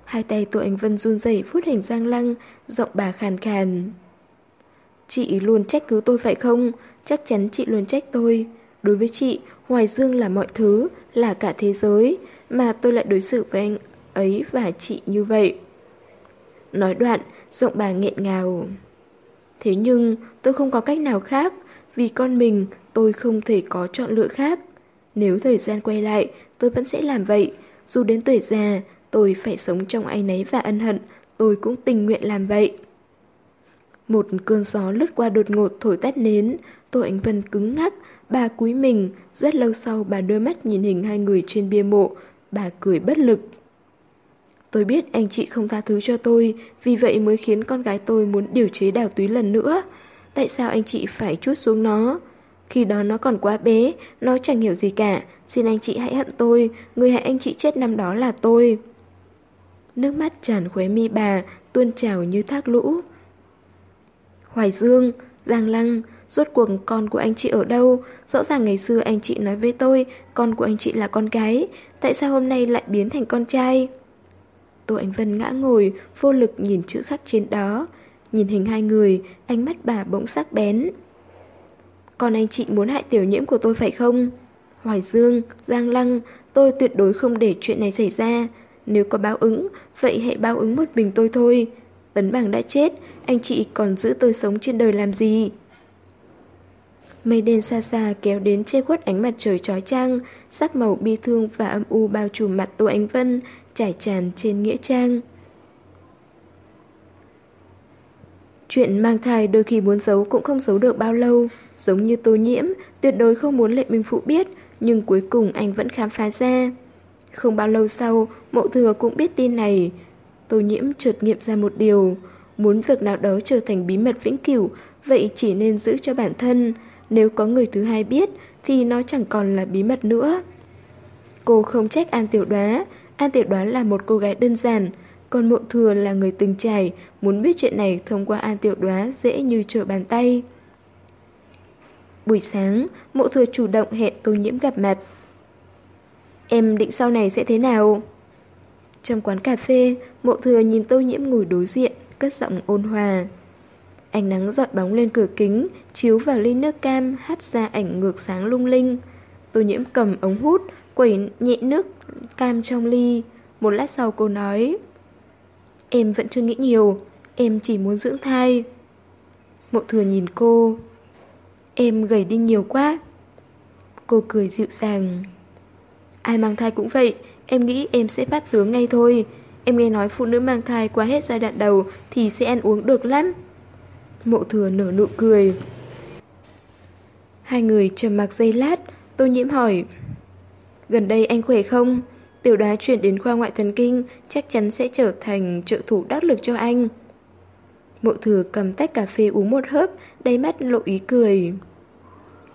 Hai tay Tô Ánh Vân run rẩy phút hình Giang Lăng, giọng bà khàn khàn. Chị luôn trách cứ tôi phải không? Chắc chắn chị luôn trách tôi. Đối với chị, Hoài Dương là mọi thứ, là cả thế giới, mà tôi lại đối xử với anh ấy và chị như vậy. Nói đoạn, giọng bà nghẹn ngào. Thế nhưng, tôi không có cách nào khác, vì con mình tôi không thể có chọn lựa khác. Nếu thời gian quay lại, tôi vẫn sẽ làm vậy. Dù đến tuổi già, tôi phải sống trong áy náy và ân hận, tôi cũng tình nguyện làm vậy. Một cơn gió lướt qua đột ngột thổi tắt nến, Tô Ánh Vân cứng ngắc, bà cúi mình, rất lâu sau bà đưa mắt nhìn hình hai người trên bia mộ, bà cười bất lực. Tôi biết anh chị không tha thứ cho tôi, vì vậy mới khiến con gái tôi muốn điều chế đào túy lần nữa. Tại sao anh chị phải chút xuống nó? Khi đó nó còn quá bé, nó chẳng hiểu gì cả. Xin anh chị hãy hận tôi, người hại anh chị chết năm đó là tôi. Nước mắt tràn khóe mi bà, tuôn trào như thác lũ. Hoài Dương, Giang Lăng, rốt cuộc con của anh chị ở đâu? Rõ ràng ngày xưa anh chị nói với tôi, con của anh chị là con gái. Tại sao hôm nay lại biến thành con trai? Tô Ánh Vân ngã ngồi, vô lực nhìn chữ khắc trên đó. Nhìn hình hai người, ánh mắt bà bỗng sắc bén. Còn anh chị muốn hại tiểu nhiễm của tôi phải không? Hoài Dương, Giang Lăng, tôi tuyệt đối không để chuyện này xảy ra. Nếu có báo ứng, vậy hãy báo ứng một mình tôi thôi. Tấn Bằng đã chết, anh chị còn giữ tôi sống trên đời làm gì? Mây đen xa xa kéo đến che khuất ánh mặt trời trói trang, sắc màu bi thương và âm u bao trùm mặt Tô Ánh Vân, trải tràn trên nghĩa trang. Chuyện mang thai đôi khi muốn giấu cũng không giấu được bao lâu, giống như tô nhiễm, tuyệt đối không muốn lệ minh phụ biết, nhưng cuối cùng anh vẫn khám phá ra. Không bao lâu sau, mộ thừa cũng biết tin này. Tô nhiễm chợt nghiệm ra một điều, muốn việc nào đó trở thành bí mật vĩnh cửu, vậy chỉ nên giữ cho bản thân. Nếu có người thứ hai biết, thì nó chẳng còn là bí mật nữa. Cô không trách An Tiểu Đoá, An Tiểu Đoá là một cô gái đơn giản, còn mộ thừa là người từng trải, muốn biết chuyện này thông qua An Tiểu Đoá dễ như trở bàn tay. Buổi sáng, mộ thừa chủ động hẹn tô nhiễm gặp mặt. Em định sau này sẽ thế nào? Trong quán cà phê, mộ thừa nhìn tô nhiễm ngồi đối diện, cất giọng ôn hòa. Ánh nắng dọi bóng lên cửa kính, chiếu vào ly nước cam, hắt ra ảnh ngược sáng lung linh. Tô nhiễm cầm ống hút, quẩy nhẹ nước cam trong ly. Một lát sau cô nói Em vẫn chưa nghĩ nhiều. Em chỉ muốn dưỡng thai. Mộ thừa nhìn cô. Em gầy đi nhiều quá. Cô cười dịu dàng. Ai mang thai cũng vậy. Em nghĩ em sẽ phát tướng ngay thôi. Em nghe nói phụ nữ mang thai qua hết giai đoạn đầu Thì sẽ ăn uống được lắm. Mộ thừa nở nụ cười. Hai người trầm mặc giây lát. Tô nhiễm hỏi, Gần đây anh khỏe không? Tiểu đoá chuyển đến khoa ngoại thần kinh chắc chắn sẽ trở thành trợ thủ đắc lực cho anh. Mộ thừa cầm tách cà phê uống một hớp, đầy mắt lộ ý cười.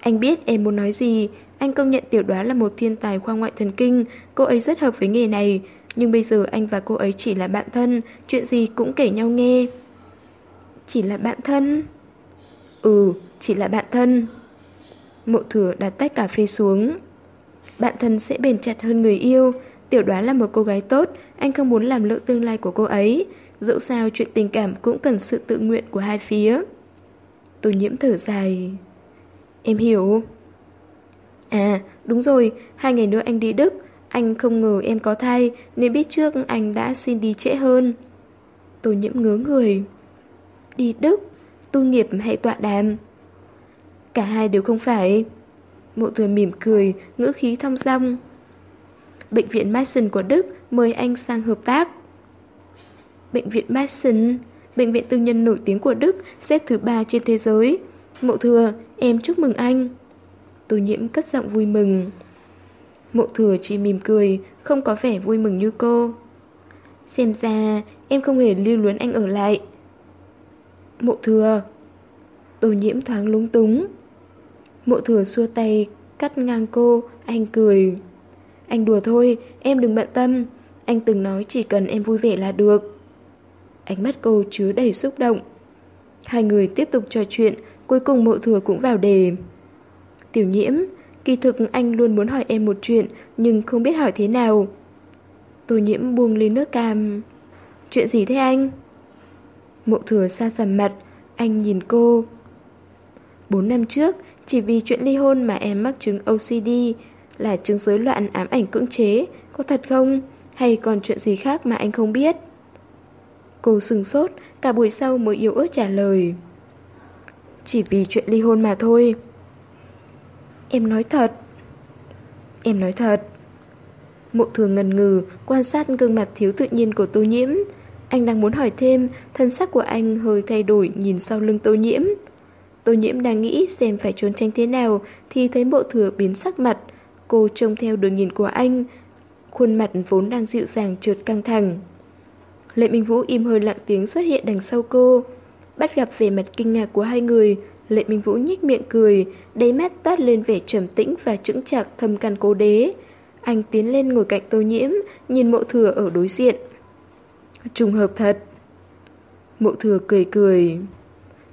Anh biết em muốn nói gì, anh công nhận tiểu đoá là một thiên tài khoa ngoại thần kinh, cô ấy rất hợp với nghề này, nhưng bây giờ anh và cô ấy chỉ là bạn thân, chuyện gì cũng kể nhau nghe. Chỉ là bạn thân? Ừ, chỉ là bạn thân. Mộ thừa đặt tách cà phê xuống. Bạn thân sẽ bền chặt hơn người yêu, Tiểu đoán là một cô gái tốt, anh không muốn làm lỡ tương lai của cô ấy. Dẫu sao chuyện tình cảm cũng cần sự tự nguyện của hai phía. Tô nhiễm thở dài. Em hiểu. À, đúng rồi, hai ngày nữa anh đi Đức. Anh không ngờ em có thai, nên biết trước anh đã xin đi trễ hơn. Tô nhiễm ngớ người. Đi Đức? Tu nghiệp hay tọa đàm? Cả hai đều không phải. Mộ thừa mỉm cười, ngữ khí thong dong. Bệnh viện Madison của Đức mời anh sang hợp tác. Bệnh viện Madison, bệnh viện tư nhân nổi tiếng của Đức, xếp thứ ba trên thế giới. Mộ thừa, em chúc mừng anh. Tô nhiễm cất giọng vui mừng. Mộ thừa chỉ mỉm cười, không có vẻ vui mừng như cô. Xem ra, em không hề lưu luyến anh ở lại. Mộ thừa. Tô nhiễm thoáng lúng túng. Mộ thừa xua tay, cắt ngang cô, anh cười. Anh đùa thôi, em đừng bận tâm. anh từng nói chỉ cần em vui vẻ là được. Ánh mắt cô chứa đầy xúc động. Hai người tiếp tục trò chuyện, cuối cùng mộ thừa cũng vào đề. Tiểu nhiễm, kỳ thực anh luôn muốn hỏi em một chuyện, nhưng không biết hỏi thế nào. Tô nhiễm buông ly nước cam. Chuyện gì thế anh? Mộ thừa xa sầm mặt, anh nhìn cô. Bốn năm trước, chỉ vì chuyện ly hôn mà em mắc chứng OCD, là chứng rối loạn ám ảnh cưỡng chế, có thật không? Hay còn chuyện gì khác mà anh không biết? Cô sừng sốt, cả buổi sau mới yếu ớt trả lời. Chỉ vì chuyện ly hôn mà thôi. Em nói thật. Em nói thật. Mộ thường ngần ngừ, quan sát gương mặt thiếu tự nhiên của tô nhiễm. Anh đang muốn hỏi thêm, thân sắc của anh hơi thay đổi nhìn sau lưng tô nhiễm. Tô nhiễm đang nghĩ xem phải trốn tránh thế nào thì thấy mộ thừa biến sắc mặt. Cô trông theo đường nhìn của anh, khuôn mặt vốn đang dịu dàng trượt căng thẳng. Lệ Minh Vũ im hơi lặng tiếng xuất hiện đằng sau cô. Bắt gặp vẻ mặt kinh ngạc của hai người, Lệ Minh Vũ nhếch miệng cười, đáy mắt toát lên vẻ trầm tĩnh và chững chạc thâm căn cố đế. Anh tiến lên ngồi cạnh tô nhiễm, nhìn mộ thừa ở đối diện. Trùng hợp thật. Mộ thừa cười cười.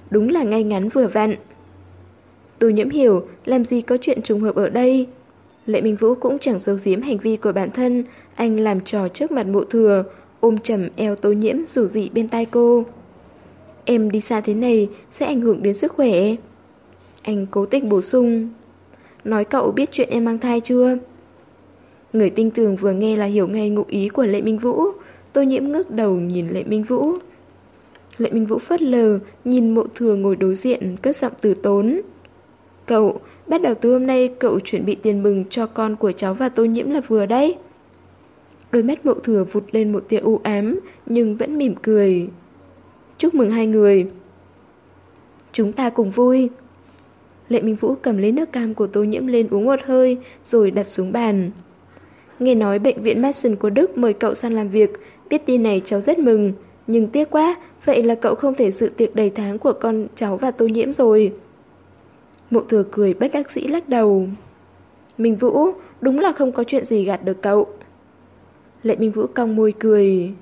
Đúng là ngay ngắn vừa vặn. Tô nhiễm hiểu, làm gì có chuyện trùng hợp ở đây. Lệ Minh Vũ cũng chẳng giấu giếm hành vi của bản thân, anh làm trò trước mặt mộ thừa, ôm chầm eo tô nhiễm rủ dị bên tai cô. Em đi xa thế này sẽ ảnh hưởng đến sức khỏe. Anh cố tình bổ sung. Nói cậu biết chuyện em mang thai chưa? Người tinh tường vừa nghe là hiểu ngay ngụ ý của Lệ Minh Vũ. Tô nhiễm ngước đầu nhìn Lệ Minh Vũ. Lệ Minh Vũ phớt lờ, nhìn mộ thừa ngồi đối diện, cất giọng từ tốn. Cậu, bắt đầu từ hôm nay cậu chuẩn bị tiền mừng cho con của cháu và tô nhiễm là vừa đấy. Đôi mắt mậu thừa vụt lên một tia u ám, nhưng vẫn mỉm cười. Chúc mừng hai người. Chúng ta cùng vui. Lệ Minh Vũ cầm lấy nước cam của tô nhiễm lên uống một hơi, rồi đặt xuống bàn. Nghe nói bệnh viện Madison của Đức mời cậu sang làm việc, biết tin này cháu rất mừng. Nhưng tiếc quá, vậy là cậu không thể dự tiệc đầy tháng của con cháu và tô nhiễm rồi. Mộ thừa cười bất đắc dĩ lắc đầu. Minh Vũ, đúng là không có chuyện gì gạt được cậu. Lệ Minh Vũ cong môi cười.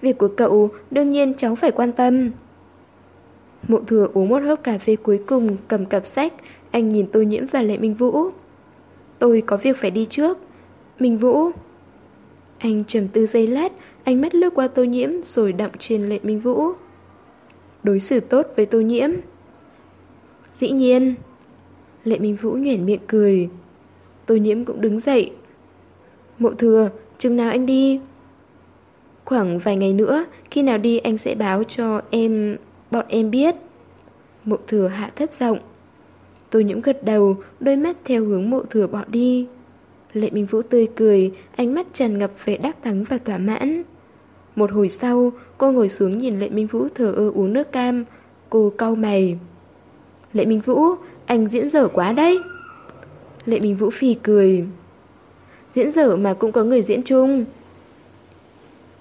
Việc của cậu đương nhiên cháu phải quan tâm. Mộ thừa uống một hớp cà phê cuối cùng cầm cặp sách, anh nhìn Tô Nhiễm và Lệ Minh Vũ. Tôi có việc phải đi trước. Minh Vũ. Anh trầm tư giây lát, ánh mắt lướt qua Tô Nhiễm rồi đậm trên Lệ Minh Vũ. Đối xử tốt với Tô Nhiễm. Dĩ nhiên. Lệ Minh Vũ nhoẻn miệng cười. Tô Nhiễm cũng đứng dậy. Mộ thừa, chừng nào anh đi? Khoảng vài ngày nữa, khi nào đi anh sẽ báo cho em, bọn em biết. Mộ thừa hạ thấp giọng. Tôi nhiễm gật đầu, đôi mắt theo hướng mộ thừa bỏ đi. Lệ Minh Vũ tươi cười, ánh mắt tràn ngập vẻ đắc thắng và thỏa mãn. Một hồi sau, cô ngồi xuống nhìn Lệ Minh Vũ thở ơ uống nước cam. Cô cau mày. Lệ Minh Vũ, anh diễn dở quá đấy. Lệ Minh Vũ phì cười. Diễn dở mà cũng có người diễn chung.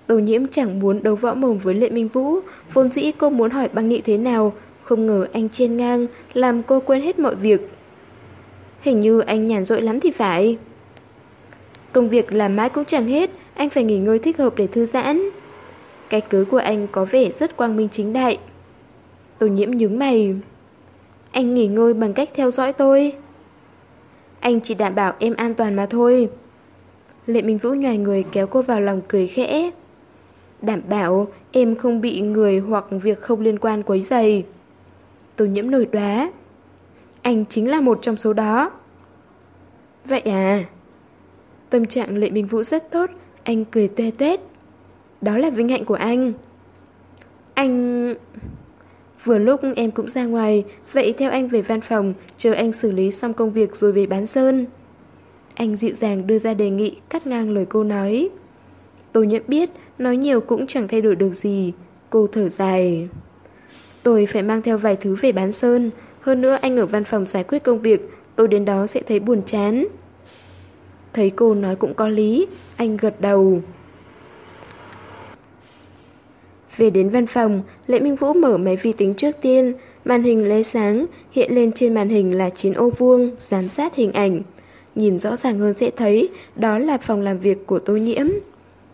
Tô nhiễm chẳng muốn đấu võ mồm với Lệ Minh Vũ, vốn dĩ cô muốn hỏi băng nghị thế nào, không ngờ anh trên ngang, làm cô quên hết mọi việc. Hình như anh nhàn rỗi lắm thì phải. Công việc làm mãi cũng chẳng hết, anh phải nghỉ ngơi thích hợp để thư giãn. Cái cưới của anh có vẻ rất quang minh chính đại. Tô nhiễm nhướng mày. Anh nghỉ ngơi bằng cách theo dõi tôi. Anh chỉ đảm bảo em an toàn mà thôi. Lệ Minh Vũ nhòi người kéo cô vào lòng cười khẽ. Đảm bảo em không bị người hoặc việc không liên quan quấy dày. Tôi nhiễm nổi đoá. Anh chính là một trong số đó. Vậy à? Tâm trạng Lệ Minh Vũ rất tốt, anh cười toe toét. Đó là vinh hạnh của anh. Anh... Vừa lúc em cũng ra ngoài, vậy theo anh về văn phòng, chờ anh xử lý xong công việc rồi về bán sơn. Anh dịu dàng đưa ra đề nghị, cắt ngang lời cô nói. Tôi nhận biết, nói nhiều cũng chẳng thay đổi được gì. Cô thở dài. Tôi phải mang theo vài thứ về bán sơn. Hơn nữa anh ở văn phòng giải quyết công việc, tôi đến đó sẽ thấy buồn chán. Thấy cô nói cũng có lý, anh gật đầu. Về đến văn phòng, Lệ Minh Vũ mở máy vi tính trước tiên, màn hình lóe sáng, hiện lên trên màn hình là chín ô vuông, giám sát hình ảnh. Nhìn rõ ràng hơn sẽ thấy, đó là phòng làm việc của Tô Nhiễm.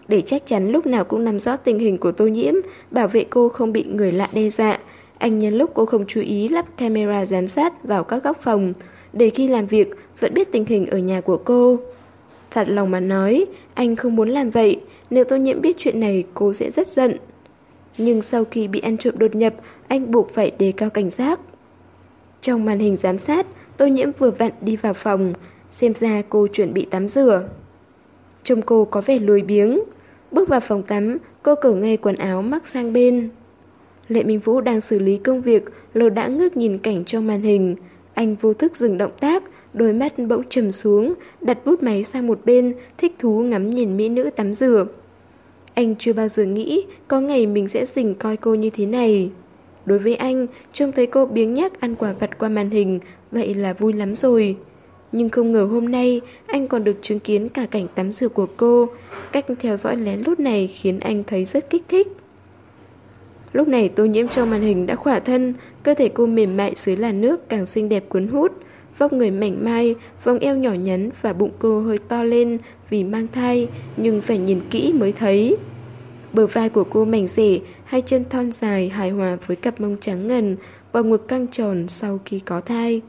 Để chắc chắn lúc nào cũng nắm rõ tình hình của tô nhiễm, bảo vệ cô không bị người lạ đe dọa. Anh nhân lúc cô không chú ý lắp camera giám sát vào các góc phòng, để khi làm việc vẫn biết tình hình ở nhà của cô. Thật lòng mà nói, anh không muốn làm vậy, nếu tô nhiễm biết chuyện này cô sẽ rất giận. Nhưng sau khi bị ăn trộm đột nhập, anh buộc phải đề cao cảnh giác. Trong màn hình giám sát, tô nhiễm vừa vặn đi vào phòng, xem ra cô chuẩn bị tắm rửa. Trông cô có vẻ lười biếng. Bước vào phòng tắm, cô cởi ngay quần áo mắc sang bên. Lệ Minh Vũ đang xử lý công việc, lờ đã ngước nhìn cảnh trong màn hình. Anh vô thức dừng động tác, đôi mắt bỗng trầm xuống, đặt bút máy sang một bên, thích thú ngắm nhìn mỹ nữ tắm rửa. Anh chưa bao giờ nghĩ có ngày mình sẽ dình coi cô như thế này. Đối với anh, trông thấy cô biếng nhác ăn quả vặt qua màn hình, vậy là vui lắm rồi. Nhưng không ngờ hôm nay anh còn được chứng kiến cả cảnh tắm rửa của cô. Cách theo dõi lén lút này khiến anh thấy rất kích thích. Lúc này tô nhiễm trong màn hình đã khỏa thân, cơ thể cô mềm mại dưới làn nước càng xinh đẹp cuốn hút. Vóc người mảnh mai, vòng eo nhỏ nhắn và bụng cô hơi to lên vì mang thai, nhưng phải nhìn kỹ mới thấy. Bờ vai của cô mảnh rể, hai chân thon dài hài hòa với cặp mông trắng ngần, và ngực căng tròn sau khi có thai.